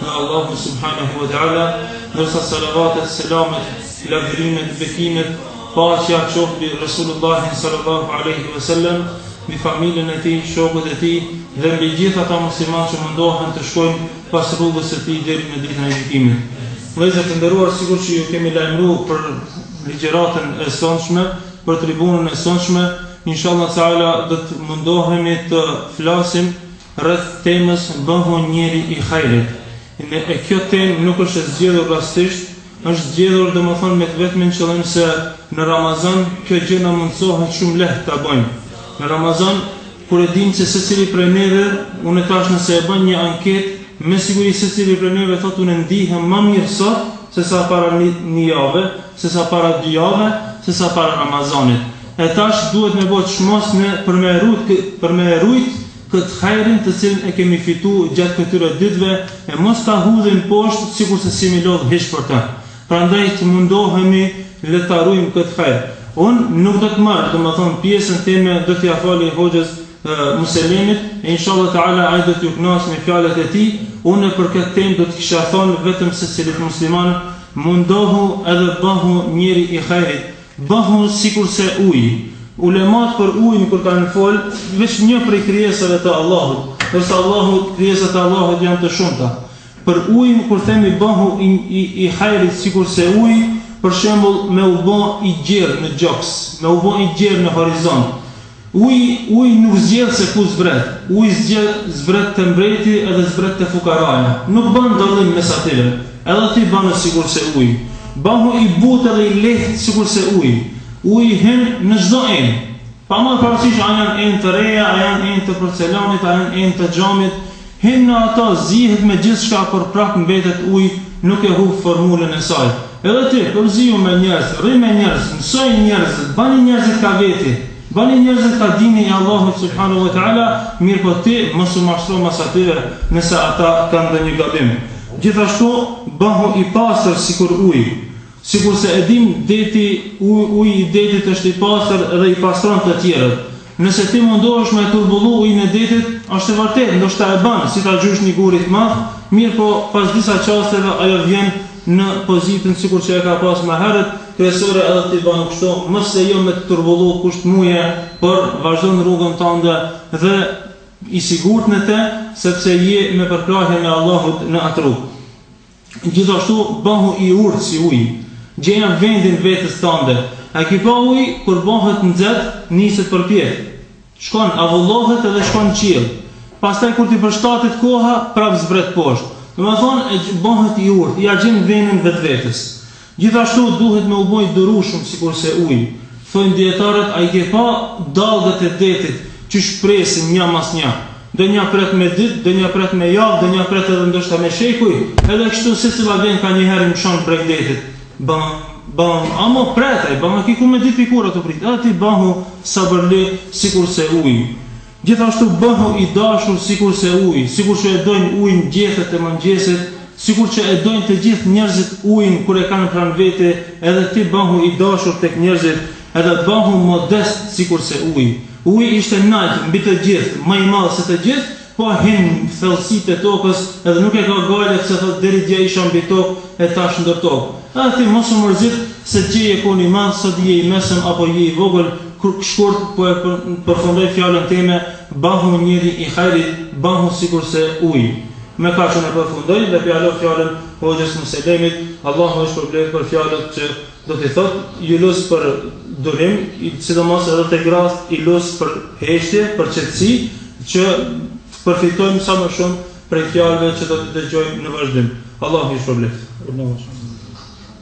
Nga Allahu subhanahu wa taala, ndërsa salavatet, selamet, lavdërimet, bekimet, paqja qofshin mbi Resulullahin sallallahu alaihi wasallam, mbi familjen e tij, shokët e tij dhe mbi gjithë ata muslimanë që mundohen të shkojnë pas rrugës së tij deri në ditën e gjykimit. Vëllezër të nderuar, sikur që ju kemi lajmëruar për ligjëratën e sonshme, për tribunën e sonshme, inshallah taala do të mundohemi të flasim rreth temës Bëhu njeri i hajrit. E kjo temë nuk është e zgjedhur rrastisht, është zgjedhur domethënë me të vetmin qëllim se në Ramazan kjo gjë na mundësohet shumë lehtë ta bëjmë. Në Ramazan kur e dimë se secili prej neve, unë tash nëse e bëj një anketë, me siguri secili prej neve thotë unë ndihem më mirë sot sesa para një jave, sesa para dy jave, sesa para Ramazanit. E tash duhet me bo çmos ne për me e rujt kë për me e rujt kët hajrin të cilin e kemi fitu gjatë këtyre ditëve e mos ta hudhim poshtë sikurse s'jemi lodh hiç për të prandaj të mundohemi le ta rujm kët hajr unë nuk do të marr domethon pjesën teme do t'ia fali hoxhës Muslimit e inshallah teala ai do t'ju kënaq me fjalët e tij une për kët temë do të kisha thon vetëm secilit musliman mundohu edhe bëhu njeri i hajrit Bahu sikurse uji. Ulemat për ujin kur kanë fol, veç një prej krijesave të Allahut, ndërsa Allahu, krijesat e Allahut janë të shumta. Për ujin kur themi bahu i hajrit sikurse uji, për shembull, me u bo i gjerë në gjoks, me u bo i gjerë në horizont, Uji, uji nuk zgjedh se ku zbret, uji zgjedh, zbret te mbreti edhe zbret te fukaraja, nuk ban dallim mes atyre, edhe ti banu sikurse uji, bahu i butë edhe i lehtë sikurse uji, uji hyn në çdo enë, pa marrë parasysh a janë enë të reja, a janë enë të porcelanit, a janë enë të xhamit, Hyn në ato, përzihet me gjithçka por prap mbetet ujë, nuk e humb formulën e saj. Edhe ti, përzihu me njerëz, rri me njerëz, mësoji njerëzit, bjeri njerëzit ka veti, bjeri njerëzit te dini i Allahut subhanahu wa ta'ala, mirëpo ti mos u mashtro mas atyre nëse ata kanë ndonjë gabim. Gjithashtu, bëhu i pastër sikur uji. Sikurse e dimë, deti, uji i detit është i pastër dhe i pastron të tjerët. Nëse ti mundohesh me e turbullu ujin e detit, është e vërtetë, ndoshta e ban, si ta gjush një gur të madh, mirëpo pas disa çasteve ajo vjen në pozitën sikur që e ka pas më herët, kryesore edhe ti banu kështu, mos lejo me të turbullu kush të muje, por vazhdo në rrugën tande dhe i sigurt në të, sepse je me përkrahjen e Allahut në atë rrugë. Gjithashtu bëhu i urtë si uji. Gjeja vendin vetes tënde. A ki pa ujë, kur bëhet nxehtë, niset përpjetë. Shkon, avullohet edhe shkon në qiell. Pastaj kur t'i përshtatet koha, prapë zbret poshtë. Domethënë, bëhet i urtë, ia gjen vendin vetvetes. Gjithashtu duhet me u bo i durushëm sikurse uji. Thojnë dijetarët a i ke pa dallgët e detit qysh presin nja mas nja. Do nja pret me ditë, do nja pret me javë, do nja pret edhe ndoshta me shekuj, edhe kështu secila vjen kanjëher i mshon breg detit. Bam, bam, a ama pret ai, bam ka kush me ditë pikë ora tu prit, edhe ti bahu sabërli sikurse uji. Gjithashtu bëhu i dashur sikur se uji, sikur që e dojnë ujin gjethet e mëngjesit, sikur që e dojnë të gjithë njerëzit ujin kur e kanë pranë vete, edhe ti bëhu i dashur tek njerëzit, edhe bëhu modest sikur se uji. Uji ishte nalt mbi të gjithë, më i madh se të gjithë, po hyn në thellësitë e tokës, edhe nuk e ka gajle pse thotë deri dje isha mbi tokë e tash ndër tokë. Edhe ti mos u mërzit se dje je kon i madh, sot je i mesëm apo je i vogël, Shkurt po e përfundoj fjalën time, Bahu njeri i hajrit, bahu sikurse uji. Me kaq unë e përfundoj dhe po ia lë fjalën Hoxhës Selimit, Allahu e shpërbleftë për fjalët që do t'i thotë. Ju lus për durim, sidomos edhe te gratë i lus për heshtje, për qetësi, që të përfitojmë sa më shumë prej fjalëve që do t'i dëgjojmë në vazhdim. Allahu ju shpërbleftë.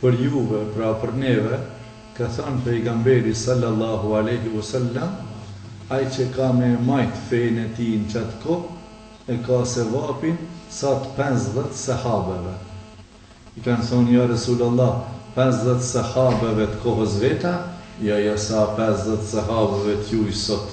Për juve, pra për neve, ka thënë Pejgamberi sallallahu alejhi u sellam, Ai që ka me e majtë fenë e tij në qatë kohë, e ka sevapin sa të pesëdhjetë sehabeve. I kanë thonë, Ja Resulallah, pesëdhjetë sehabeve të kohës vet a? Jo, jo, sa pesëdhjetë sehabeve t'juj sot.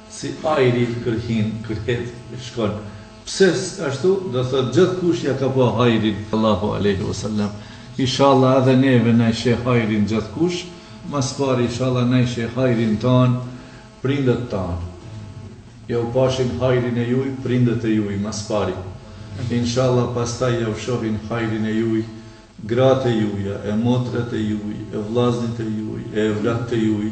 Si ajri kërhin kërhet e shkon pse ashtu do thot gjith kush ja ka pa hajrin sallallahu alejhi o selam ishalla edhe neve na i sheh hajrin gjith kush mas pari ishalla na i sheh hajrin tan prindët tan ja u pashin hajrin e juj prindët e juj mas pari inshalla pastaj ja u shohin hajrin e juj grat e juja e motrat e juj e vllaznit e juj e evlatët e juj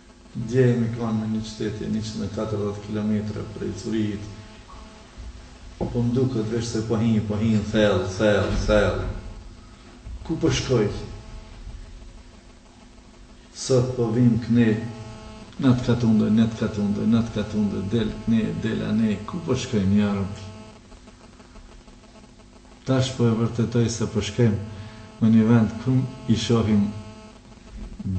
Dje jemi kanë në një qytet njëqind e katërdhjetë kilometra prej Curihit po më duket veç se po hi po hi thellë thellë thellë ku po shkojmë sot po vijmë këne nat katundë nat katundë nat katundë del këne del anej ku po shkojmë ja rabbi. Tash po e vërtetoj se po shkojmë në një vend ku i shohim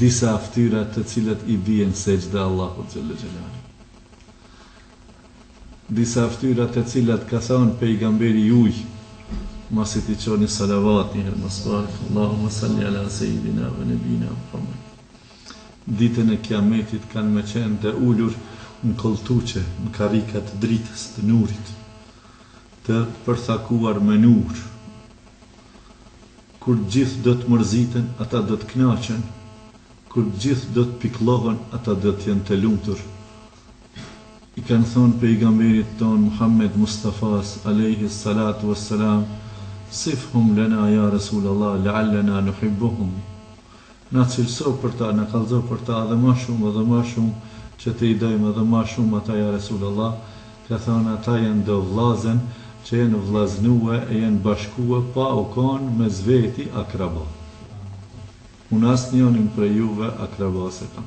disa ftyra të cilët i bien sexhde Allahut xhelle xhelalu. Disa ftyra te cilat ka thanë pejgamberi juj masi ti çoni salavat një herë më së pari Allahume salli ala sejidina ve nebina Muhammed ditën e kiametit kanë me qenë te ulur në kolltuqe në karrika të dritës, të nurit Të përthakuar me nur. Kur të gjithë do t' mërziten, ata do t' knaqen, kur të gjithë do të pikëllohen, ata do të jenë të lumtur. I kanë thanë Pejgamberit tonë Muhammed Mustafas, alejhi s-salatu was-selam, Sifhum lena ja Resulallah, le'allena nuhibbuhum. Na cilëso për ta, na kallzo për ta edhe ma shumë edhe ma shumë që t'i dojmë edhe ma shumë ata ja Resulallah, ka thonë ata janë do vllazen që janë vllaznue e janë bashkue pa u kon mes vedi akraba. Unë asnjonin prej juve akraba s'e kam.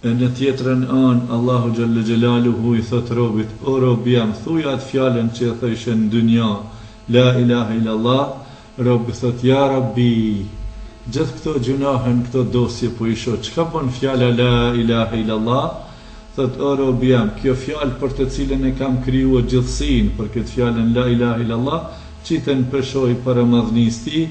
E në tjetrën anë Allahu xhelle xhelaluhu i thotë robit, o robi jem, thuje atë fjalën që e thëshe në dynja, La ilahe illallah, robi thotë, ja Rabbi, gjithë këto gjunahe në këto dosje po i shoh, çka bon fjala la ilahe illallah, thotë, o robi jem, kjo fjalë për të cilën e kam krijue gjithësinë, për këtë fjalën la ilahe illallah, qite n'peshojë para madhnisë t'tij,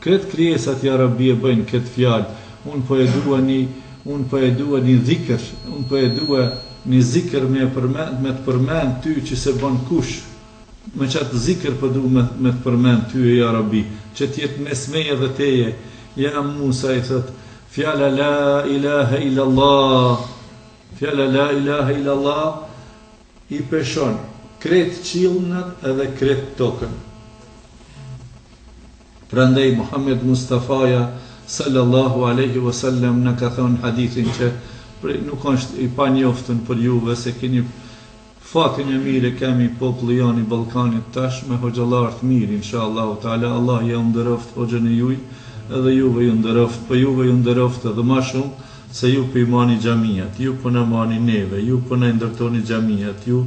Krejt krijesat ja Rabbi e bëjnë ketë fjalë unë po e dua ni unë po e dua ni dhikër unë po e dua ni zikër me e përmend me të përmend ty që s'e bon kush me qatë zikër po du me me të përmend ty e ja Rabbi që të jetë mes meje dhe teje ja Musa i thotë fjala la ilahe illallah fjala la ilahe illallah I peshon krejt qiellnat edhe krejt tokën. Prandej Muhamed Mustafaja sallallahu alejhi wa sallam na ka thonë hadithin që prej nuk është i panjoftën për juve se keni fatin e mirë e kemi populli jan i Ballkanit tash me hoxhallarë të mirë inshallahu teala Allah ja u nderoftë hoxhën e juj edhe juve ju nderoftë po juve ju nderoftë edhe ma shumë se ju po i mani xhamiat ju po na mani neve ju po na i ndërtoni xhamiat ju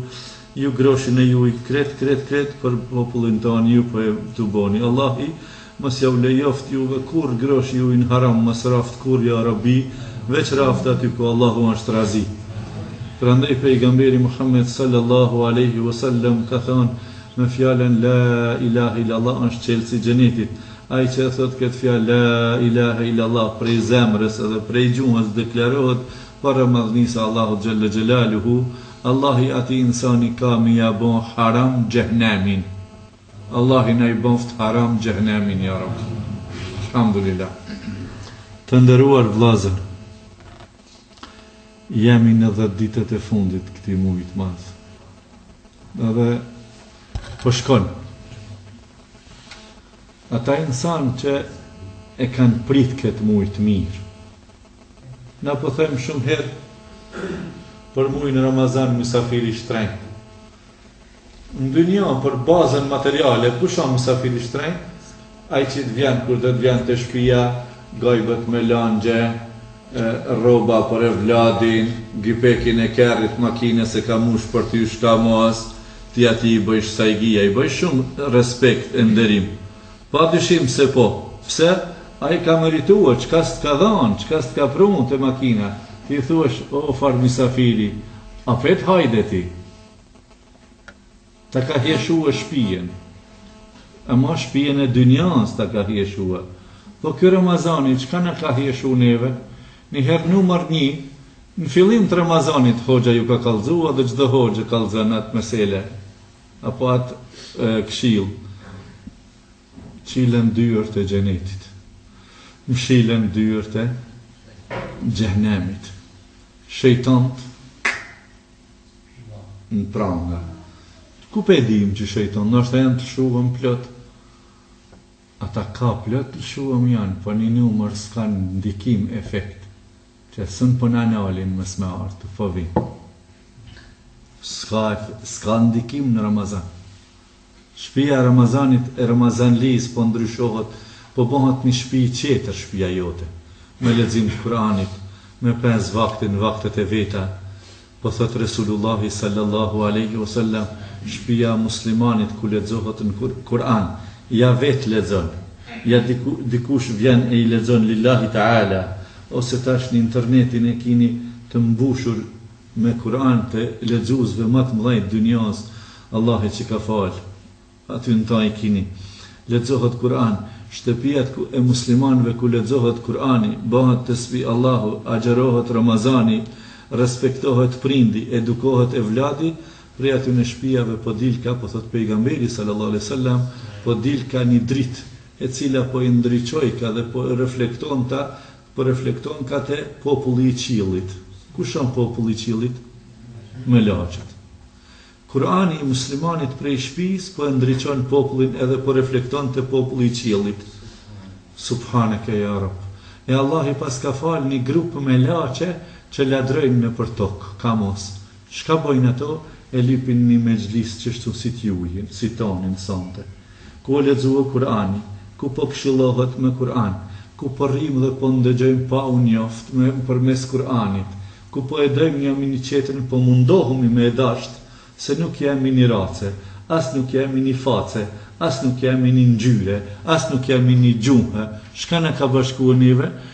ju groshin e juj krejt krejt krejt për popullin tonë ju po e boni Allahi mos ja u lejoft juve kurr groshi juj në haram mos raft kurr ja rabi veç raft aty ku Allahu është razi prandej pejgamberi Muhamed sallallahu alejhi u sellem ka thanë me fjalën la ilahe ilallah është çelësi i xhenetit Ai që thotë këtë fjalë La ilahe illallah prej zemres edhe prej gjuhës deklarohet para madhnisë së Allahut xhelle xhelaluhu, Allahi atij insani ka me ia ba haram xhehnemin. Allahi na i baftë haram xhehnemin ja Rabbi. Elhamdulilah. Të nderuar vëllezër! Jemi në dhjetë ditët e fundit të këtij muaji të madh dhe po shkon. Ata insanë që e kanë prit këtë muaj të mirë, na po thojmë shumë herë për muajin Ramazan mysafir i shtrenjtë, Në dynja për bazën materiale kush asht mysafiri shtrenjt ai që të vjen kur të të vjen te shpija gajbët me lëngje rroba për evladin gjepekin e kerrit makinës e ka mush për ty çka mos ti atij i bëjsh sajgi e i bëjsh shum respekt e nderim pa dyshim se po pse ai ka meritue çka stë ka dhanë çka s'të ka pru n'atë makinë ti i thuash o far mysafiri apet hajde ti. Ta ka hjeshue shpien Ama shpien e dynjas ta ka hjeshue Po ky Ramazani qka na ka hjeshu neve Njëher numer nji Në fillim të Ramazanit hoxha ju ka kallzu edhe çdo hoxhë e kallzon atë mesele apo atë këshillë Çilen dyert e xhenetit Mshilen dyert e xhehnemit Shejtantë në pranga. Ku pe dimë që shejton, ndoshta janë të lshum plot, ata ka plot të lshum janë, po një numër s'kanë ndikim, efekt, qe s'un po na nalin mos me ardhë, po vijnë. S'ka, s'ka ndikim në Ramazan. Shpija e Ramazanit e Ramazanlijës po ndryshohet, po bëhet një shpi tjetër shpija jote, me lexim të Kur'anit, me pesë vakte në vaktet e veta, po thotë Resulullahi sallallahu alejhi o selam, shpija e muslimanit ku lexohet Kur'an, ja vetë lexon, ja dikush vjen e i lexon lillahi ta'ala, ose tash në internetin e kini të mbushur me Kur'an të lexuesve ma të mëdhenj t'dynjas Allahi që ka fal aty në ta i kini lexohet Kur'an shtëpiat e muslimanëve ku lexohet Kur'ani bëhet tesbih Allahu agjërohet Ramazani respektohet prindi edukohet evladi prej atyne shpijave po dilka po thot pejgamberi sallallahu alejhi wasallam po dilka ni dritë e cila po i ndriçojka dhe po reflekton ta Po reflekton ka te populli i qiellit. Kush jan populli i qiellit? Melaçët. Kurani i muslimanit prej shpis po e ndriçon popullin edhe po reflekton te populli i qiellit. Subhaneke ja Rabb. E Allah i paska fal ni grup melaçe që lodrojn nëpër tok. Ka mos. Çka bëjnë ato, e lypin ni mexhlis qështu si t'jujin, si tonin sonte. Ku po lexuo Kur'ani, ku po këshillohet me Kur'an, ku po rrimë dhe po ndëgjojmë pa u njoftë me përmes Kur'anit, ku po e dojmë njëni tjetrin po mundohemi me e dashtë, se nuk jemi ni race, as nuk jemi ni face, as nuk jemi ni ngjyre, as nuk jemi ni gjuhe, çka na ka bashkue neve,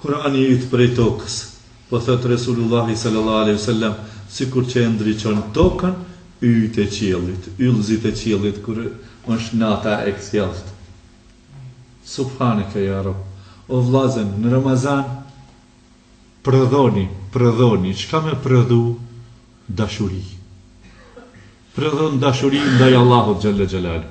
Kur'ani yt prej tokës, po thotë Resulullahi sallallahu alejhi ve sellem, sikur që e ndriçon tokën yjtë e qiellit, yllëzit e qiellit kur është nata e kthjelltë. Subhaneke ya Rabb. O vllazën, në Ramazan prodhoni, prodhoni, çka me prodhu? Dashuri. Prodhon dashuri ndaj Allahut xhelle xhelaluh.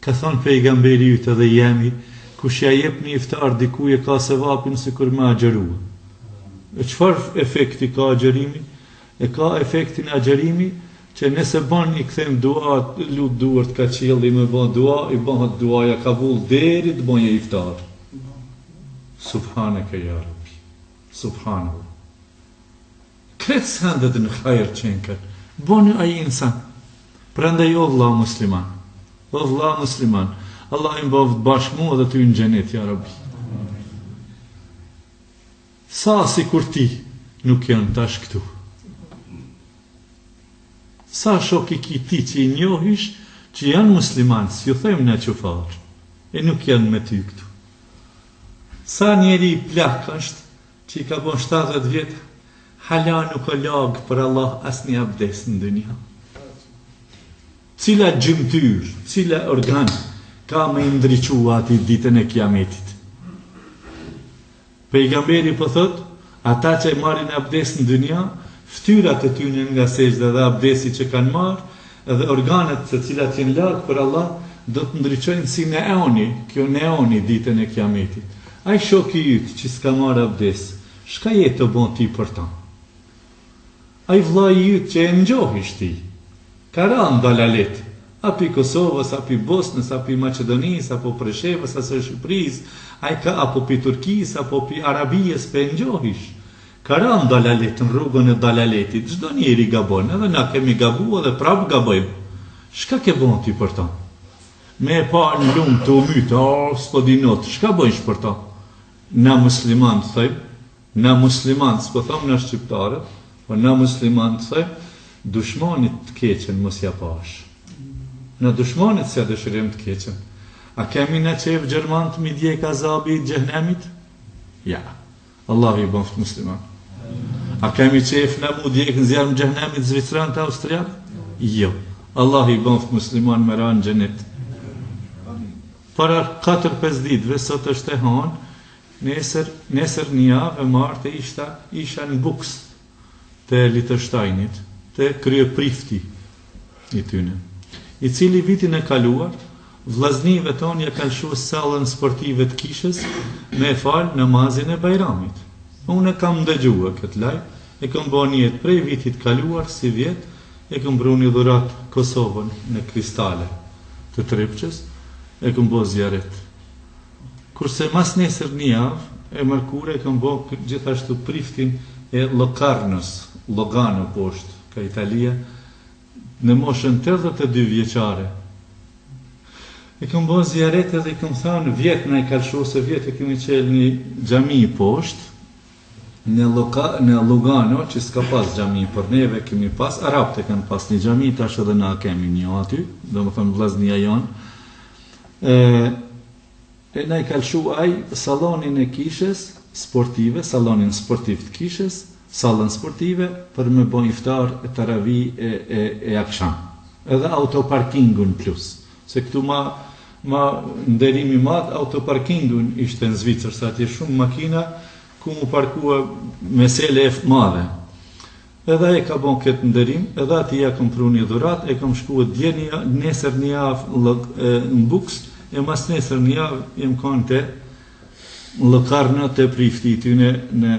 Ka thënë pejgamberi yt edhe jem, kush ja jep një iftar dikujt e ka sevapin sikur me agjërua. E çfarë efekti ka agjërimi? E ka efektin agjërimi që nëse bën dua i kthen duart ka qielli me ba dua i bëhet duaja kabul deri të bëje iftar. Subhaneke ja Rabbi. Subhanallah. Krejt sendet në hajër qenkan boni o insan prandaj o vlla musliman o vlla musliman Allah ju baft bashk mua dhe ty në xhenet ja rabi sa sikur ti nuk janë tash këtu sa shok i ki ti që i njohish që janë musliman s'ju them me qufar e nuk janë me ty këtu sa njeri plak është Që i ka bo shtatëdhjetë vjet hala nuk o lagë për Allah asnjë abdes në dynja. Cila gjymtyrë, cila organ ka me i ndriçu atij ditën e Kijametit? Pejgamberi po thotë, ata që e marrin abdes në dynja, fytyrat e tyne nga sexhda dhe abdesi që kanë marrë, Edhe organet të cilat janë lag për Allah do të ndriçojnë si neoni, kjo neoni ditën e kijametit. Ai shoku yt që s'ka marrë abdes, çka je të bo ti për ta? Ai vllai yt që e ngjohish ti, ka ra në dalalet, a pi Kosovës, a pi Bosnës, a pi Maqedonisë, apo Preshevës, a së Shqipërisë, ai ka apo pi Turkisë, apo pi Arabijës, pë e ngjohish? Ka ranë dalalet në rrugën e dalaletit, çdo njeri gabon, edhe na kemi gabu edhe prap gabojm. Çka ke bo ti për ta? Me e pa në lumë tu u myt, oo, s'po di not, çka bojsh për ta? Na muslimantë thojm, na muslimantë, s'po thom na shqiptarët, po na muslimantë thojm, dushmanit të keqen mos ja pash. Na dushmanit s'ja dëshirojm të keqen. A kemi na qejf gjermant me i djeg azabi i xhehnemit? Ja. Allahu i bëftë musliman. A kemi qef na m'u djeg në zjarm xhehnemit zvicrant, austriant? Jo. Allah i bëftë musliman me ra n'xhenet. Para 4-5 ditëve, sot është e hanë, nesër, nesër një javë e martë ishta, isha në Buks, të Lihtenshtajnit te kryeprifti i tyne, i cili vitin e kaluar vllaznive tanë ja ka lshu sallën sportive të kishës me e falë namazin e Bajramit. Unë e kam ndëgjue këtë lajm, e kom ba nijet prej vitit të kaluar si vjet e kom pru një dhuratë Kosovën në Kristale të Trepçës, e kom bo zjaret. Kurse masnesër ni javë, e mërkure e kam bo gjithashtu priftin e Locarnës, Lugano poshtë ka Italia, në moshën tetëdhjetë e dy vjeçare. E kam bo zijaret edhe si kam thanë vjet na e ka lshu se vjet e kemi çelë ni xhami poshtë, Në Lugano që s'ka pas xhami për neve kemi pas arabët e kanë pas një xhami tash edhe na kemi një aty domethënë vllaznia jonë e na e ka lëshu ai sallonin e kishës sportive sallonin sportiv të kishës sallën sportive për me bo iftar e taravi e e e aksham edhe autoparkingun plus Se këtu ma ma nderim i madh autoparkingu ishtë në Zvicër, se atje shumë makina ku mu parkua mesele e madhe. Edhe ai e ka bo këtë nderim, edhe atij ja kam pru një dhuratë, e kam shkua dje një javë, nesër një javë llok e, në Buks, e mas nesër një javë jam kanë në Locarno te prifti i tyne në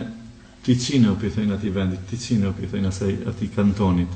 Ticino, po i thonë atij vendit, Ticino po i thonë asaj atij kantonit.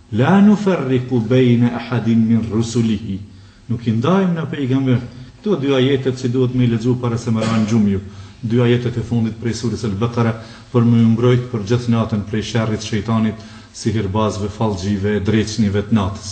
La nuferriku bejne ahadin min rusulihi, Nuk i ndajmë na pejgamberët. Këto dy ajetet që duhet me i lexu para se me ra në gjumë ju, dy ajetet e fundit prej Surës El Bekare, për me ju mbrojtë për gjithë natën prej sherrit të shejtanit, sihirbazëve, fallxhive e dreqnive të natës.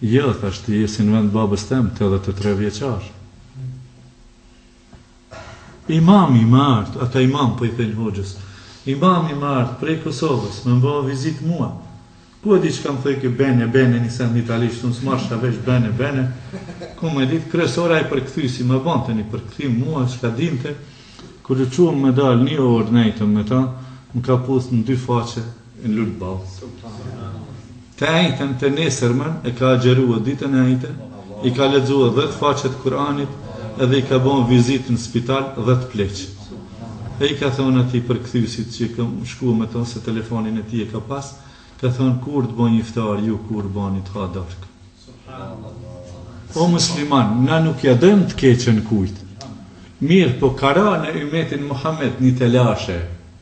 Jo, thash, ti je si në vend babës tem, tetëdhjetë e tre vjeçar. Imami me ardh, ata imam po i thejnë hoxhës. Imami me ardh prej Kosovës, me m'ba vizitë mua. Ku e di çka më thoi ky bene, bene, një send italisht, unë s'marsha vesh bene, bene. Ku me ditë, kryesore ai përkthysi, më bante një përkthim mua, çka dinte. Kur u çuam me dalë një orë nejtëm me ta, më ka puth në dy faqe, Në lule ball. Të enjten të nesërmen e ka agjërue ditën e enjte, i ka lexue dhjetë faqe të Kur'anit edhe i ka bo vizitë në spital dhjetë pleq. E i ka thonë atij përkthyesit që kam shkue me to se telefonin e tij e ka pas, ka thonë kur të bojnë iftar ju kur bani të ha darkë. O musliman, na nuk ja dojmë të keqen kujt. Mirë po ka ra në ymetin Muhammed një telashe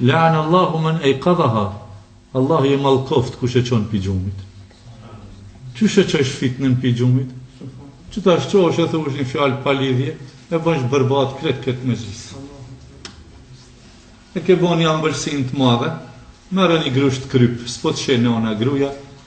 La'ana Allahu men ejkadhaha Allahu e mallkoft kush e çon pi gjumit. Qysh e çojsh fitnën pi gjumit? Që ta çojsh e thuash një fjalë pa lidhje, e bësh bërbat krejt këtë mexhlis. E ke bën një ambëlsinë të madhe, merr një grusht kryp, s'po të sheh nëna gruaja,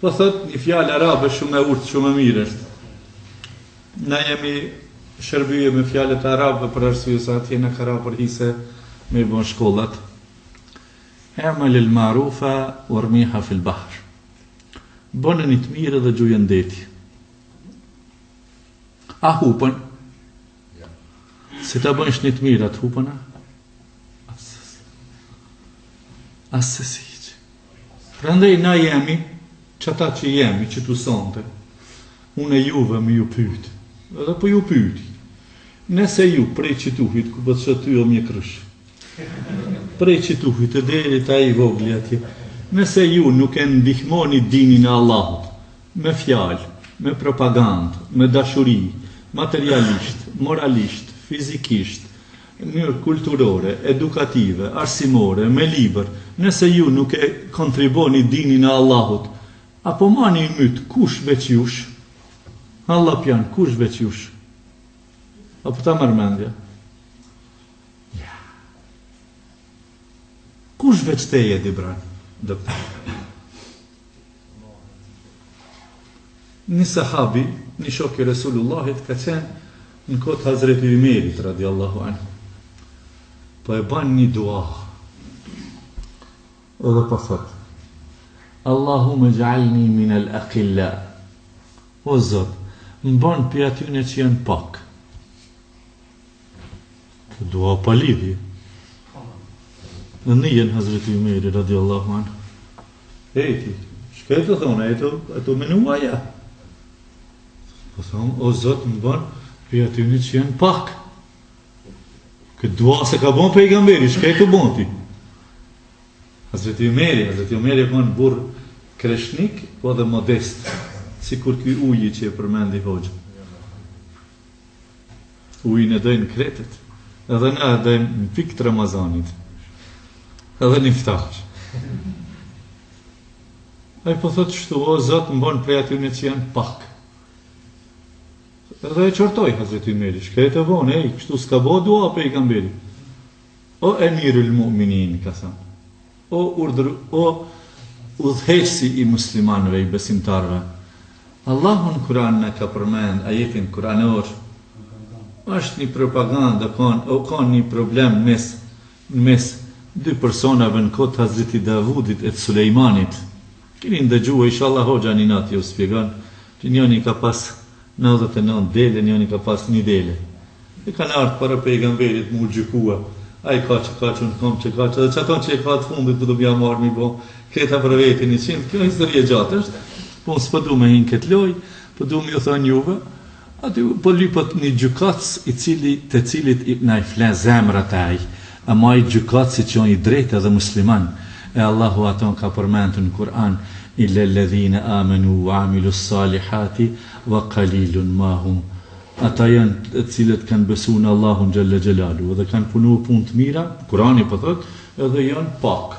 Po thot një fjalë arabe shumë e urtë, shumë e mirë është. Na jena shërbyer me fjalët e arabëve për arsye se atje na ka ra për hise me i bën shkollat. Emal el marufa urmiha fil bahr. Bëne një të mirë dhe gjuje në deti. A hupën? Si ta bënsh një të mirë, atë hupën a? Asesi. Prandej na jemi qata që jemi qëtu sonte. Unë juve me ju pyet, edhe po ju pyeti, nëse ju prej qituhit ku po shoh ty o mjekrrsh, prej qituhit e deri te ai i vogli atje, nëse ju nuk e ndihmoni dinin e Allahut me fjalë, me propagandë, me dashuri, materialisht, moralisht, fizikisht, në mënyrë kulturore, edukative, arsimore, me libër, nëse ju nuk e kontriboni dinin e Allahut, a po mani i ymyt kush veç jush? Halla pjan, kush veç jush? A po ta merr mendja? Ja. Kush veç teje, Dibran? Doktor. Një sahabi, një shok i Resulullahit ka qenë në kohë të Hazreti Ymerit radiallahu anhu. Po e bën një dua. Edhe po thot. Allahumma ij'alni min al-aqilla. O Zot, m'ban pi atyne që janë pak. Dua pa lidhje. E nin Hazreti Umeri, radiallahu anhu, e ti, shka je tu thonë, e të, e të menua ja. Po thonë, o Zot, më bënë, prej atyne që janë pak. Këtë dua s'e ka bo pejgamberi, shka je tu bo ti. Hazreti Umeri, Hazreti Umeri u kon burrë kreshnik, po dhe modest, sikur ky uji që e përmendi hoxha. Ujin e dojnë krejt Edhe na e dojmë në pikë të Ramazanit Edhe në iftar Ai po thotë kështu o Zot më bon prej atyne që janë pak Edhe e qortoi Hazreti Ymeri shka je tu bo ej kështu s'ka bo dua pejgamberi O Emirul Mu'minin ka thënë O urdhër, o udhëheqësi i muslimanëve, i besimtarëve, Allahu në Kur'an na ka përmend ajetin kur'anor, është një propagandë, u kanë, u kanë një problem mes, në mes dy personave në kohë të Hazreti Davudit e të Sulejmanit. Keni ndëgjua, ishallah hoxha një natë ju spjegon, që njoni ka pas Nëntëdhjetë e nëntë dele njoni ka pas ni dele e kan ardh para pejgamberit mu gjykua ai ka qe kaq un kam qe kaq edhe qato që e ka të fundit po du me ja marr mi bo krejt për veti njëqind kjo histori e gjat ësht po un spo du me hi në kët loj po du me ju thon juve aty po lypët ni gjykatës i cili të cilit na i fle zemra te ai Ama ai gjykatës që jon i drejt edhe musliman e Allahu ata i ka përmend në Kur'an illa ledhine amenu wa amilus salihati wa kalilun ma hum ata jan të cilët kan besu në Allahun xhelle xhelaluhu dhe kan punu punë të mira, Kur'ani po thot, edhe jan pak.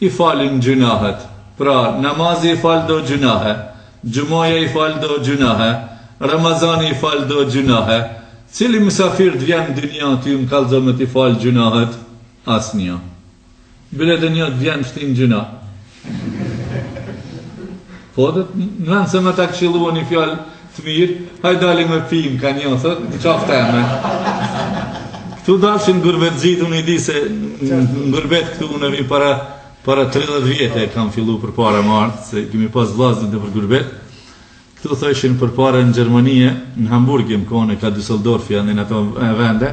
I falin gjynahet. Pra, namazi i fal do gjynahe, xhumaja i fal do gjynahe, ramazani i fal do gjynahe. Cili mysafir të vjen në dynja ty më kallxo me ti fal gjynahet? Asnjë. Bile edhe një të vjen t'shtin n'gjynah. Po do të thon në se me të këshillu një fjalë të mirë, hajde dalim me pim ka një thot, në qafë teme. Këtu dalshin gurbetçit, unë i di se në gurbet këtu unë vi para para 30 vjetëve kam fillu përpara me ardh, se kemi pas vllaznit nëpër gurbet. Këtu thojshin përpara në Gjermani, në Hamburg jem kon, e ka Düsseldorfi, në në ato vende,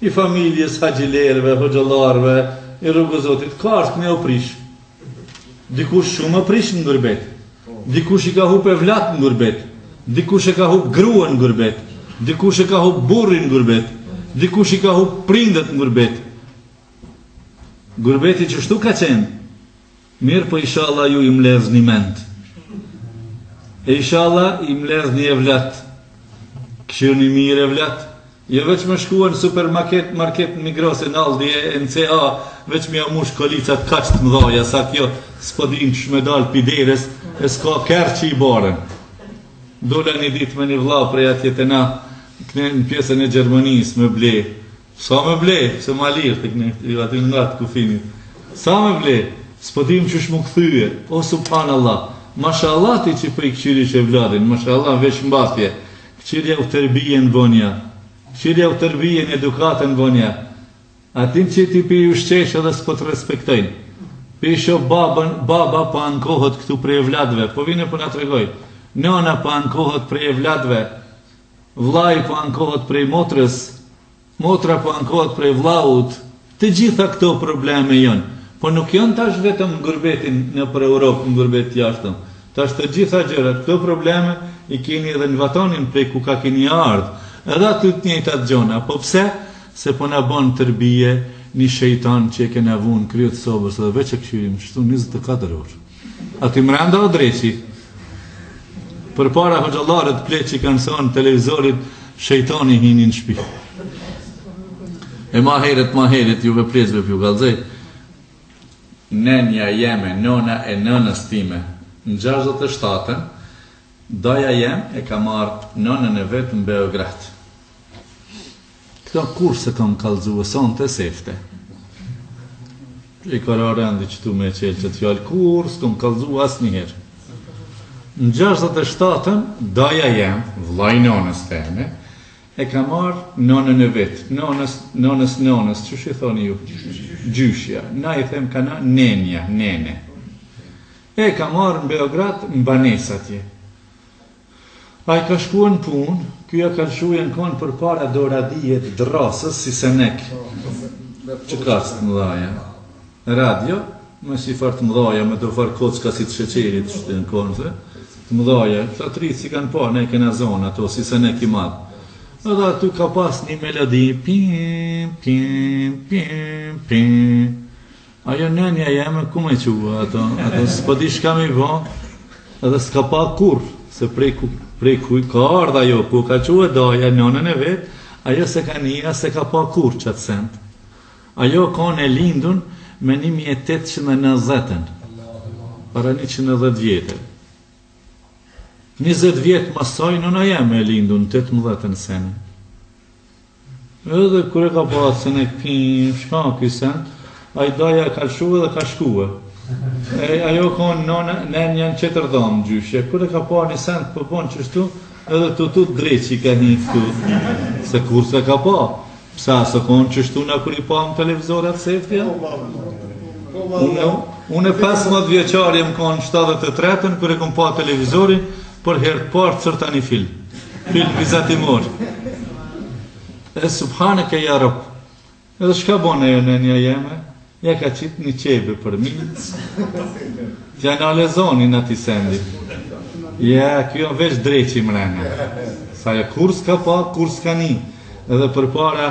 I familjes haxhilerëve, hoxhallarëve, i rrugës Zotit, ka ardh me u prish. Dikush shumë u prish në gurbet. Dikush i ka hup evlatë në gurbet. Dikush e ka hup gruan në gurbet. Dikush e ka hup burrin në gurbet. Dikush i ka hup prindët në gurbet. Gurbeti qështu ka qenë. Mir po ishalla ju i mledhni mend e ishalla i mledhni evlat kshyrni mir evlat jo veç me shku n supermarket market n Migros e n Aldi e n CA veç me ja mush kolicat kaq të mdhaja sa kjo s'po din qysh me dal pi deres e s'ka kerr qe i barën dola një ditë me një vlla prej atje te na kne në pjesen e Gjermanisë me ble Sa me ble, se ma lirë te këne, aty në ngatë kufini. Sa me ble, s'po din qysh mu këthyje, o subhan Allah. Masha Allah ti që po i këqyri evladin, masha Allah veç mbaje. Këqyrjau tërbijen vonja, këqyrjau tërbijen edukatën vonja. Atin që ti pi ushqen edhe s'po të respektojnë. Pi sho babën, baba po ankohët këtu prej evladve, po vine po na tregojn. Nëna po ankohët prej evladve, Vllai po ankohet prej motrës, motra po ankohet prej vllaut, të gjitha këto probleme janë. Po nuk janë tash vetëm në gurbet nëpër Europë, në gurbet të jashtëm. Tash të gjitha gjërat, këto probleme i keni edhe në vatanin prej ku ka keni ardhë. Edhe aty të njëjtat gjona. Po pse? Se po na bën tërbije një shejtan që e kena vu në krye të sobës edhe veç e kqyrim kështu njëzet e katër orë. Aty mrenda osht dreqi Përpara hoxhallarët pleq i kanë thonë televizorit Shejtoni hini n'shpi E ma heret ma heret juve pleqve p'ju kallzoj Nenja jeme nona e nënës time Në 67 Daja jem e ka marrë nënën e vet në Beograd Këta kurrë s'e kam kallzu e sonte sefte. I ka ra rendi qëtu me e qelë qëtë fjallë, kurrë s'kom kallzu asnjëherë. Në gjashtëdhjetë e shtatën, daja jem, vëllai i nënës teme, e ka marrë nënën e vet, nënës, nënës nënës, qysh i thoni ju? Gjyshja. Na i them kana nenja, nene. E ka marrë në Beograd, në banesë atje. Ai ka shkuar në punë, ky ja ka lëshuar janë kanë përpara do radije të drrasës si sënduk. Qekaq të mëdhaja. Radio, me si farë të mëdhaja, me do farë kocka si të sheqerit, qashtu janë kanë, të mëdhaja. Këta të rinjtë s'i kanë parë, ne i kena zonë ato, si sënduk i madhë. Edhe aty ka pas një melodi, pim, pim, pim, pim. Ajo nënja jeme ku me çu ato, ato s'po di çka me bë, edhe s'ka pa kurrë, se prej ku prej ku ka ardhur ajo, ku e ka çuar daja nënën e vet, ajo s'e ka nie, s'e ka pa kurrë qat send. Ajo kanë e lindun me një mijë e tetëqind e nënzeten, para njëqind e dhjetë vjete. Njëzet vjet mas saj nëna jeme e lindun, tetëmbëdheten sene. Edhe kur e ka pa atë se ki shka ky send, ai daja e ka lëshue dhe ka shkue. E, ajo ka një nane, ne një në qeter dhamë gjyshe. Kur e ka pa një send po bon qështu, edhe të tu dreqi ka një këtu. Se kurrë s'e ka pa. Pse asë ka në qështu në kur i pa në televizor atë seftja? Unë, unë e 15 vjeçar jem kanë 73-ën, kur e kom pa televizorin, Për herë të parë crtani film Film vizatimor E subhaneke ja Rabb Edhe shka bon nona jeme Ja ka qitë një qebe përmi Ja nalë zoni atij sendi Ja kjo veç dreqi mrena Se kurrë s'ka pa, kurrë s'ka ni Edhe përpara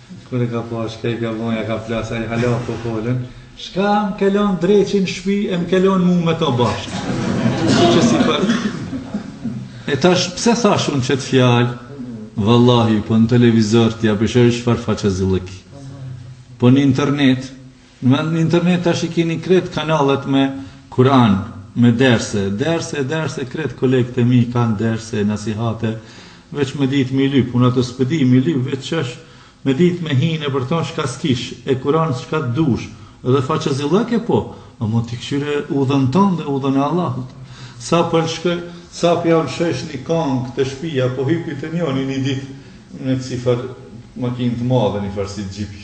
Kur e ka pa që kej pjallonja ka plas ai hala po folën, shka më ke lënë dreqin në shtëpi e më ke lënë mua me ta bashkë. Kështu që si për... E tash pse thash unë qet fjalë? Vallahi, po në televizor ti a po sheh çfarë faqezillëk. Po në internet, Në internet tash i keni krejt kanalet me Kur'an, me derse, derse, derse, krejt kolegët e mi kanë derse, nasihate, veç me ditë me i lyp, unë ato s'pe di me i lyp, veç qësh me ditë me hi nëpër to çka s'kish, e Kur'an çka të dush, edhe faqezillëke po, amo ti kqyre udhën tënde, udhën e Allahut. Sa po lshkoj, sa po ja lshojsh ni kongë te shpija, po hypi te njoni ni ditë me nifar makinë të madhe, nifar si xhipi.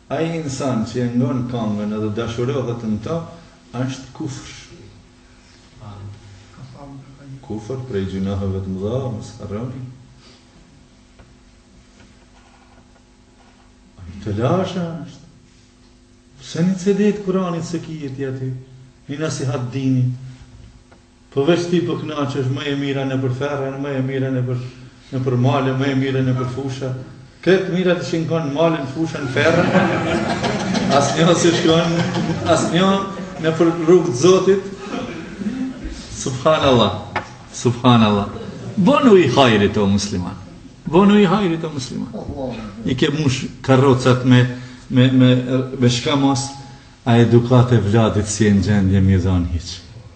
Ai insan që e ngon këngën edhe dashurohet në të, është kufr. Kufër prej gjynaheve të mëdha, mos harroni. Ai telasha është. Pse një CD të Kuranit s'e ki ti aty? Një nasihat dini. Po veç ti po kënaqesh më e mira nëpër ferra më e mira nëpër nëpër male më e mira nëpër fusha krejt të mirat ishin kanë në male në fusha në ferra asnjë s'e shkon asnjë nëpër rrugë të Zotit subhanallah subhanallah bonu i hajrit o musliman bonu i hajrit o musliman i ke mush karrocat me me me me shkamos a edukatë evladit s'je n'gjendje m'i dhon hiç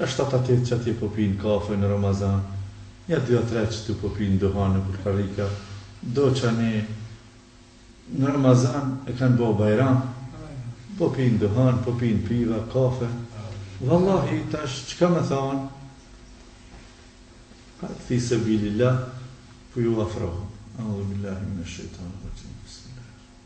Shtatë a tetë qatje po pinë kafe në Ramazan, nja dy a tre qëtu po pinë duhan nëpër karrika, doçha ne në Ramazan e kanë bo bajram, po pinë duhan, po pinë piva, kafe, vallahi tash çka me thanë, hajt fi sebililah, po ju afrohem, Audhubillahi minesh shejtanir rraxhim, Bismillah.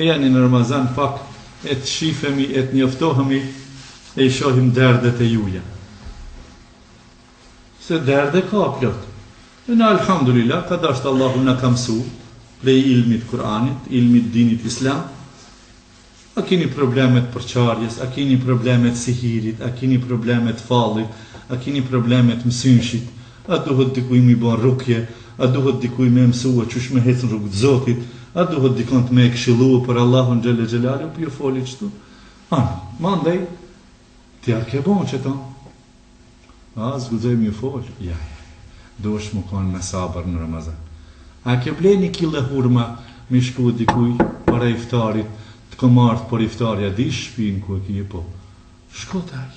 Jan në Ramazan pak e të shifemi e të njoftohemi e i shohim derdet e juja se derde ka plot e na alhamdulillah ka dasht Allahu na ka mësu prej ilmit Kur'anit ilmit dinit islam a kini probleme të përçarjes a kini probleme të sihirit a kini probleme të fallit a kini probleme të mësynshit A duhet dikuj mi bo rukje, a duhet dikuj me e mësue qysh me ec në rrugë të Zotit, a duhet dikont me e këshillue për Allahun xhelle xhelalu pi ju foli qtu anë. Mandej ti a ke bo qëto? A zguxoj me ju fol? Ja ja ja. Duhesh mu kon me sabër në Ramazan. A ke ble ni kile hurma mi shkue dikuj para iftarit të kom ardh por iftarja di shpinë ku e ki po shko te ai.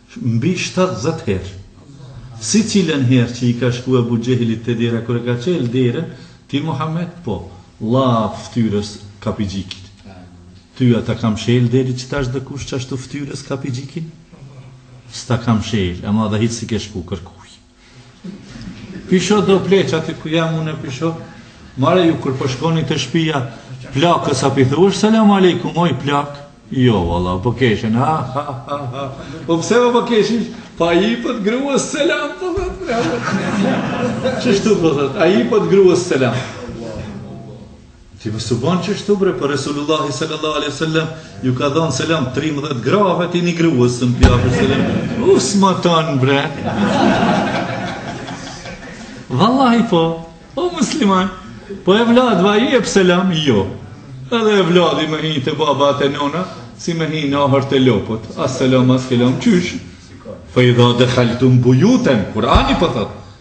mbi shtatëdhjetë herë. Sicilën herë që i ka shku Ebu Xhehilit te dera kur e ka çel derën, Ti Muhammed po, llap ftyrës kapixhikin. Tyja ta kam shel deri tash dikush qashtu ftyrës kapixhikin? S'ta kam shel, ama edhe hiç s'ike shku kërkuj. Pi shoh do pleq aty ku jam unë pi shoh. More ju kur po shkoni te shpija, plakës a pi thush selam aleikum oj plak. Jo valla, po keshin. Ha ha ha ha. Po pse po keshin? Pa po i thot grues selam po thot bravo. Ç'është po thot? Ai po thot grues selam. Ti mos u bën qështu bre, po Resulullahi sallallahu alaihi wasallam ju ka dhënë selam 13 grave ti një grues s'mun ja jep selam. Musliman bre. Vallahi po, o musliman, po evladve a u jep selam jo. Edhe evladi me hi te baba te nona, si me hi në ahër te lopët. As selam, as kelam, qysh. Fa idha dekhaltum bujuten, kurani po thot.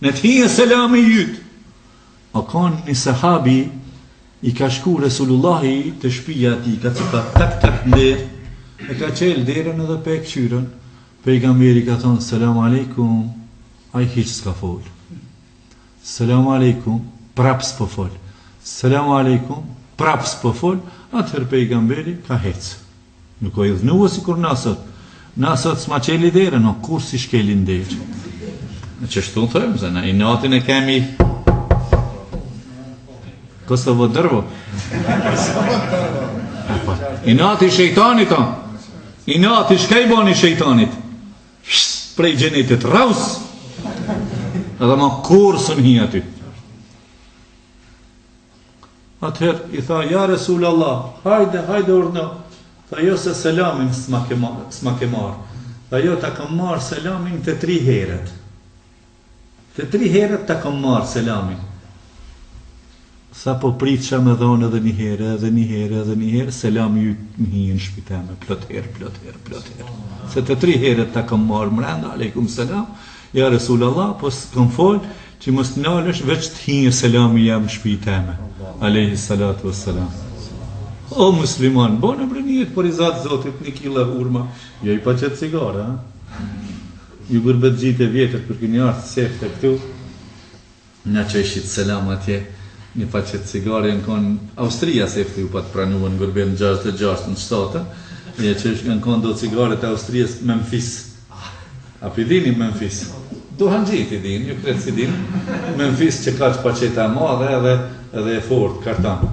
Le të hije selami yt o kon një sahabi i ka shku Resulullahi te shpija e tij ka cepat tak tak n'der e ka çel derën edhe pe e kqyren pejgamberi ka thon selam alejkum ai hiç ska fol selam alejkum prap spo fol selam alejkum prap spo fol atëher pejgamberi ka ec Nuk o idhnu sikur na sot. Na sot s'ma qeli derën, o kur s'i shkeli n'derë. Na qështu thomë, se na inatin e kemi Kosovë bre vo. Inati shejtanit a. Inati shka i boni shejtanit. Prej xhenetit, raus. Edhe ma kur s'un hi aty. Atëherë i tha, Ja Resulallah, hajde, hajde urdhëro. Tha, Jo se selamin s'ma ke marrë, s'ma ke marrë. Tha, Jo, ta kam marrë selamin të tri herët. Të tri herët ta kam marrë selamin. Tha, po pritsha me ma dhonë edhe një herë, edhe një herë, edhe një herë, selami jot me hi në shpi teme, plot herë, plot herë, plot herë. Se të tri herët ta kam marrë mrenda, alejkum selam, Ja Resulallah po s'kam fol që mos nalesh veç të hinje selami jot në shpi teme Alejhi salatu ve selam O musliman, bone nijet për riza të Zotit një kila hurma Jo ni paqetë cigara Ju gurbetxhitë e vjetër që keni ardh sefte këtu Nga që çojshit selam atje një paqet cigare jan kan austria sefte ju pat pranue në gurbet në gjashtëdhjetë e gjashtë në shtatën e që jan kan do cigare te austrias memfis a po i dini memfis duhanxhit i din ju krejt s'i dini memfis që kaq paqeta e madhe edhe edhe e fort karton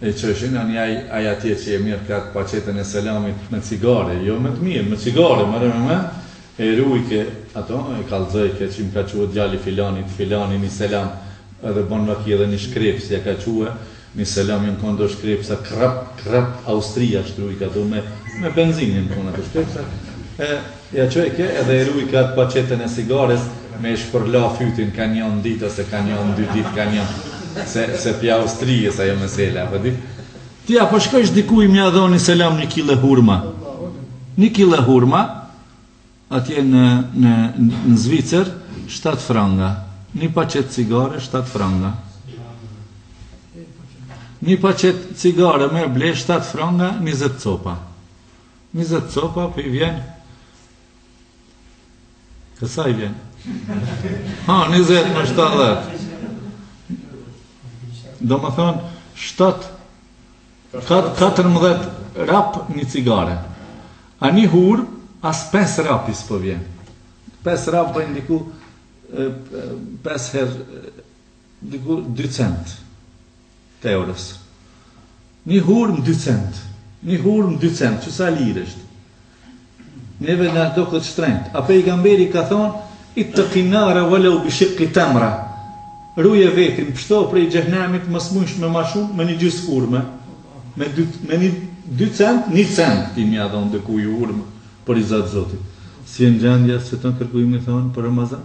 E që gjynahi ai ai atje që e merrke paqetën e selamit me cigare jo me të mirë me cigare more me mend e rujke ato e kallxojke që më ka çue djali filanit filani ni selam edhe bon vaki edhe ni shkrepsë ia ka çue ni selam jan kon do shkrepsa krrap krrap austria shkrujke ato me me benzinë jan kon ato shkrepsat e Ia çojke edhe e rujke atë paçetën e cigares me i shpërla fytin ka nja në ditë ose ka nja në dy ditë ka nja se se prej Austrisë ajo mesela a po di ti a po shkojsh dikujt me ia dhon ni selam një kile hurma një kile hurma atje në në në Zvicër shtatë franga një paçetë cigare shtatë franga një paçetë cigare me ble shtatë franga njëzet copa Njëzet copa po i vjen E sa i vjen? Ha, njëzet në shtatdhetë Domethonë Shtat Katërmëdhet rap një cigare A një hur As pesë rapi s'po vjen Pesë rap bëjnë diku Pesë herë Diku dy cent të euros. Një hurmë dy cent. Një hurmë dy cent, shih sa lirë është. Neve na doket shtrejt. A pejgamberi ka thonë, ittekun-nare ve leu bi shikki temra. Ruje vetin, pështo prej xhehnemit, në s'mujsh me ma shumë, me një gjysë hurme. Me dy, me një dy cent, një cent, ti me ia dhonë dikuj hurmë, për riza të Zotit. Si e kem gjendjen, s'e kem kërkuj me thonë, për Ramazan?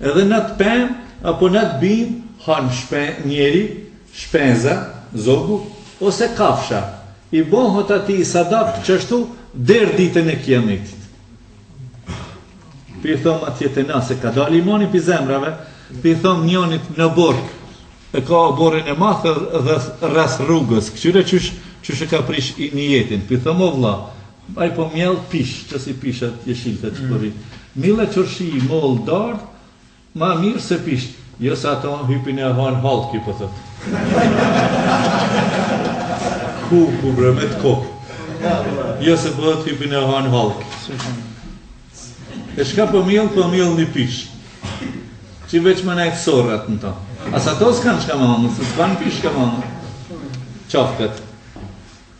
Edhe nat pemë apo nat bimë han shpe, njeri, shpenza, zogu, ose kafsha, i bohet atij sadakë qashtu deri ditën e Kijametit. Pi thom atje te na, se ka dalë imani pi zemrave, pi thom njonit n'oborr, e ka oborrin e madh dhe rreth rrugës, këqyre qysh, qysh e ka prish një jetim, pi thom o vlla, Ai po mjell pish që si pishet jeshiltë të pori mille qershi mollë dardhë ma mirë se pish jo se ato hypin e hajnë hallki po thotë kuku bre met kokë jo se po thotë hypin e hajnë hallki e shka po mjell po mjell një pish që veç me nejtë sorrat në ta as ato s'kanë shka me hanë se s'kanë pish shka me hanë qafë këtë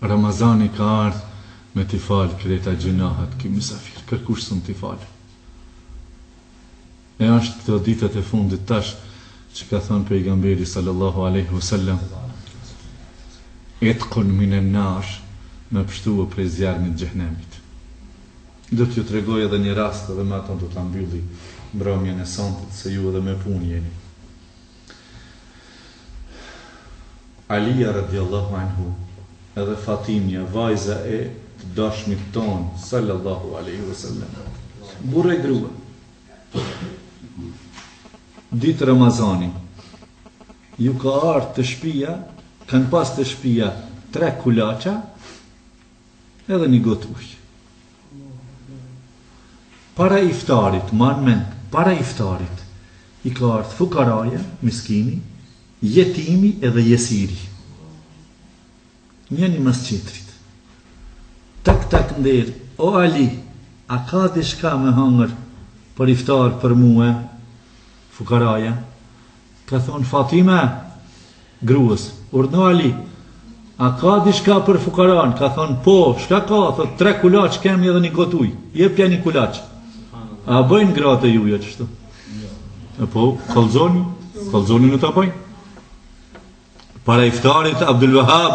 Ramazani ka ardh me ti fal kreta gjynahet ky mysafir kërkush sum ti fal e asht kto ditet e fundit tash që ka than pejgamberi sallallahu alejhi u selem itqun mine nar me pshtue prej zjermit xhehnemit. Do t'ju tregoj edhe një rast edhe me ato do ta mbylli mbrëmjen e sontit se ju edhe me punë jeni. Alija radhjallahu anhu edhe Fatimja vajza e të Dashmit tonë sallallahu alejhi ve sellem burrë e grua ditë Ramazani ju ka ardhë te shpia kanë pas te shpia tre kulaça edhe një gotë ujë Para iftarit, mani mend, para iftarit, i ka ardhë fukaraja, miskini, jetimi edhe jesiri. Njëni mas tjetrit. Tak, tak, n'derë, o Ali, a ka dishka me hangër për iftar për mue? Fukaraja. Ka thonë Fatime gruës, Urdhno Ali, a ka diçka për fukaranë? Ka thonë, Po, çka ka? Thotë, Tre kulaç kemi edhe një gotë ujë. Jepja një kulaç. A bëjnë gratë e juja kështu? Jo. Po, kallxoni, kallxoni n'ta bajnë. Para iftarit Abdul Wahab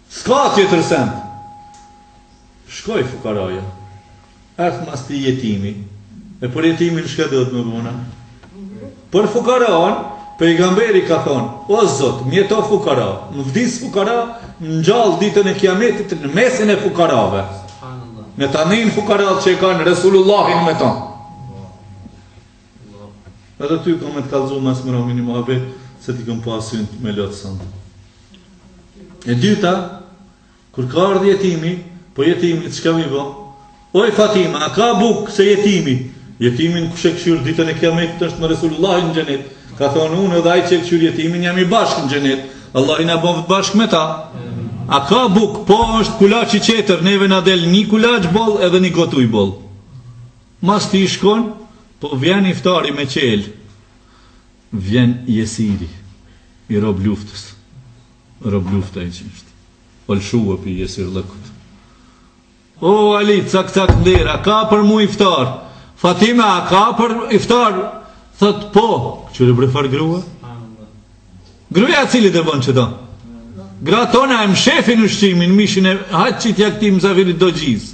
Ska tjetër send. Shkoi fukaraja. Erdh mas ti jetimi. E për jetimin çka do të bëhna? Për fukaranë, pejgamberi ka thonë, o Zot, m'jeto fukara, më vdis fukara, më ngjall ditën e kiametit në mesin e fukarave. Lum fukarat që e kanë Resulullahin me to. Edhe ty kom e të kalzu mos ma rani muhabet, se ti kom pa sytë me lotë sonte. E dyta, kur ka ardhë jetimi, po jetimi, çka me i bo? Oj Fatima, a ka buk se jetimi? Jetimin kush e kshyr ditën e kiametit është me Resulullahin në xhenet. Ka thonë unë edhe aj që e kshyr jetimin jemi bashkë në xhenet. Allahi na bëftë bashkë me ta. A ka buk, po është kulaçi qetër, neve na del një kulaç boll edhe një gotë uj boll. Masi shkon, po vjen iftari me çel. Vjen jesiri ni rob luftës rob lufte qi është lshuo pi jesirllëkut o ali cak cak n'derë a ka për mu iftar fatime a ka për iftar thot po kqyre bre çfar grua gruja cila t'i bon qëto gra tona e mshefin ushqimin mishin e hajt qitja kti msafirit do gjiz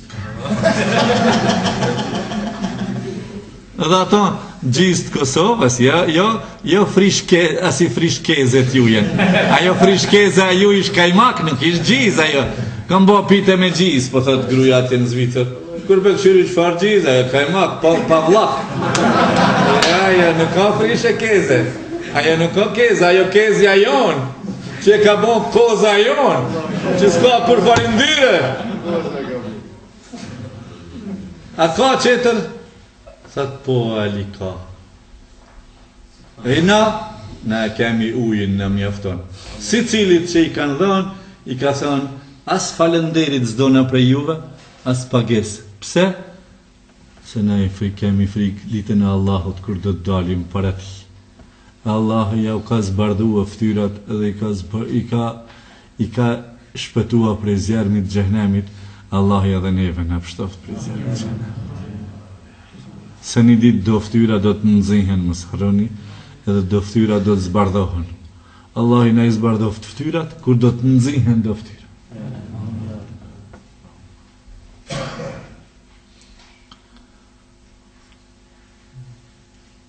Edhe ato gjizë të Kosovës, jo, jo, jo frishke, asi frishkeze t'ju jenë. Ajo frishkeze a ju ish kajmak, nuk ish gjizë ajo. Kam bo pite me gjizë, po thëtë gruja atje në Zvicër. Kur pe kshyri çfarë gjizë, ajo kajmak, pa, pa vlak. Ajo nuk ka frishe keze. Ajo nuk ka keze, ajo kezja jonë. Që e ka bo koza jonë. Që s'ka kurfar yndyre. A ka qëtër? Thot po Ali ka. E na, na kemi ujin na mjafton. Secilit që i kanë dhënë, i kanë thënë, as falënderim s'dona prej juve, as pagesë. Pse? Se na i frikë, kemi frikë, ditën e Allahut kur do të dalim para tij. Allahu jau ka zbardhua ftyrat edhe i ka, zbar, i ka, I ka shpetua prej zjarmit xhehnemit Allahi edhe neve na pshtoftë prej zjarmit xhehnemit se ni dit do ftyra do të nxihen mos harroni edhe do ftyra do të zbardhohen Allahi na i zbardhoftë ftyrat kur do të nxihen do ftyra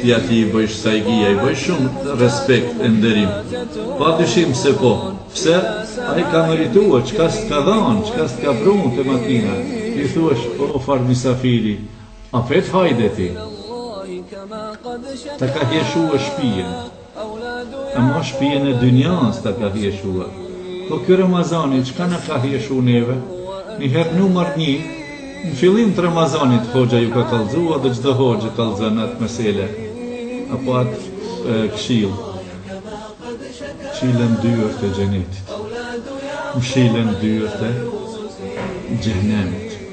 Ti atij i bëjsh sajgija, i bëjsh shumë respekt e nderim. Pa dyshim se po. Pse? Ai ka meritua, çka s'ka dhënë, çka s'ka prunë te mekina. Ti thua, o çfar mysafiri, apet hajde ti. Ta ka hjeshua shpijën. Ama shpien e dynjas ta ka hjeshua Po ky Ramazani çka na ka hjeshu neve Njëher numer nji Në fillim të Ramazanit hoxha ju ka kallxua dhe çdo hoxhë kallxon atë mesele Apo atë këshillë Çilen dyert e xhenetit Mshilen dyert e xhenemit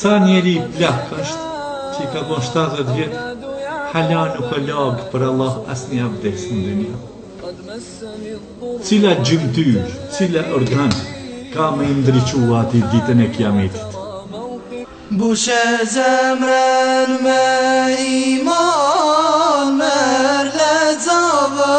Sa njeri plak është që i ka bon 70 vjet hala nuk o lag për Allah as një abdes në dynja cila gjymtyr cila organ ka me i ndriçu ati ditën e kiametit Mbushe zemrën me iman Merle zavë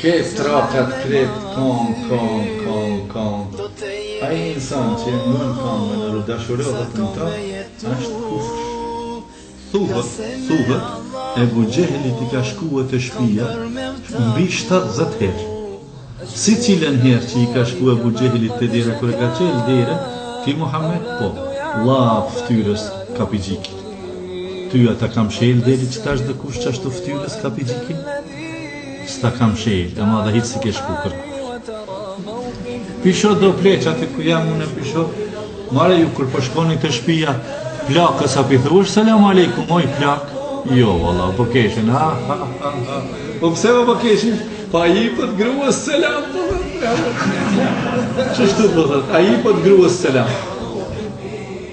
Ke trakat krejt kong kong kong kong Ai insan që e nin kongën e dashurohet në ta është kufsh Thuhet, thuhet, Ebu Xhehlit i ka shkue te shpia mbi 70 her Secilën her që i ka shkue Ebu Xhehlit te dera kur e ka çel derën ti Muhammed po La ftyrës kapixhikin Ty a ta ka mshel deri qetash dikush qashtu ftyrës kapixhikin S'ta ka mshel, ama edhe ti s'i ke shku kërk. Pytsha do pleq aty ku jam unë i pytsha. More ju kur po shkoni te shpia, plakës a p'i thush selam aleikum, oj plak. Jo, valla, po keshin, ha, ha, ha, ha. Po pse po keshin? Po a ipet grues selam, po dhe të Qështu po dhe, a ipet grues selam.